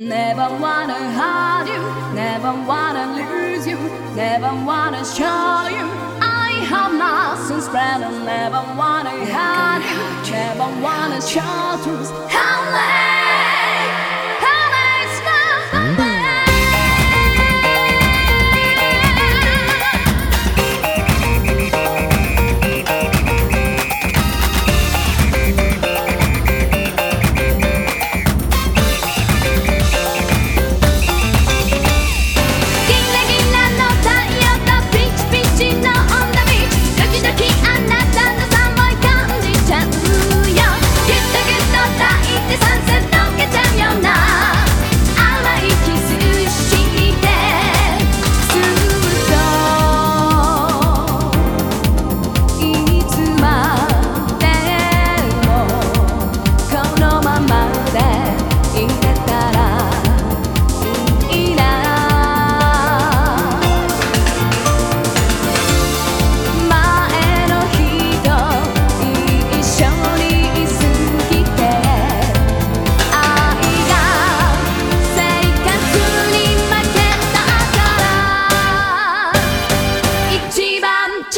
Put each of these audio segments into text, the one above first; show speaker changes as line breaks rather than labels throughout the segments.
Never wanna hide you, never wanna lose you, never wanna show you. I have nothing special, never wanna hide you, never wanna show truth.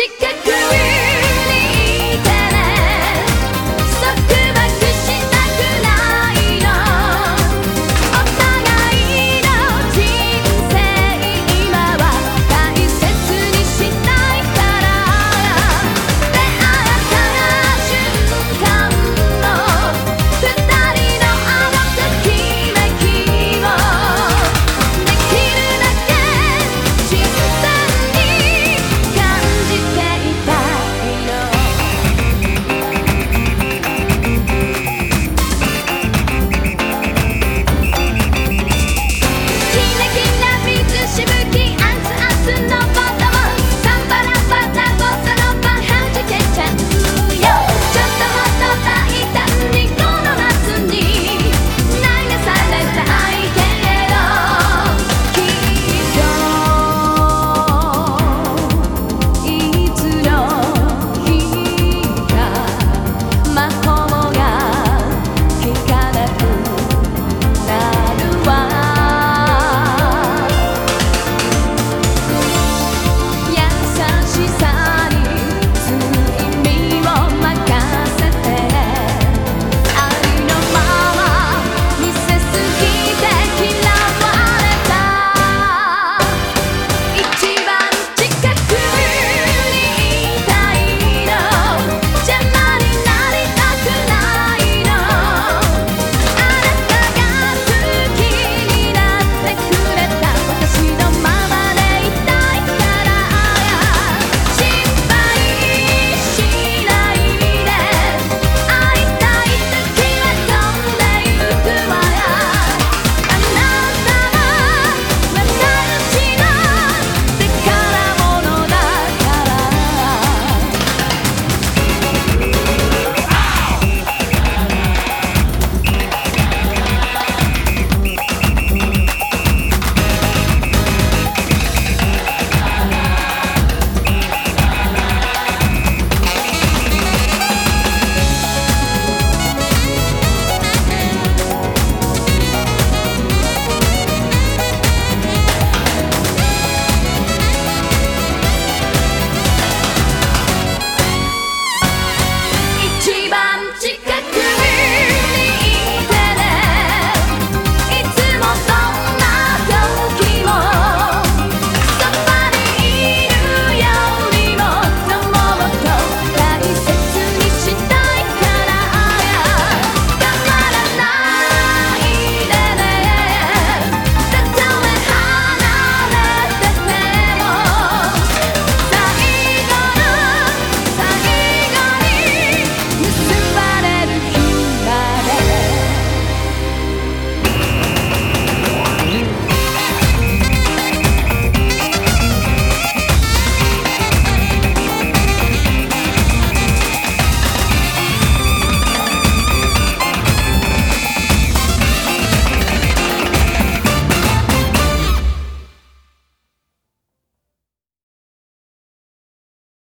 we could do it.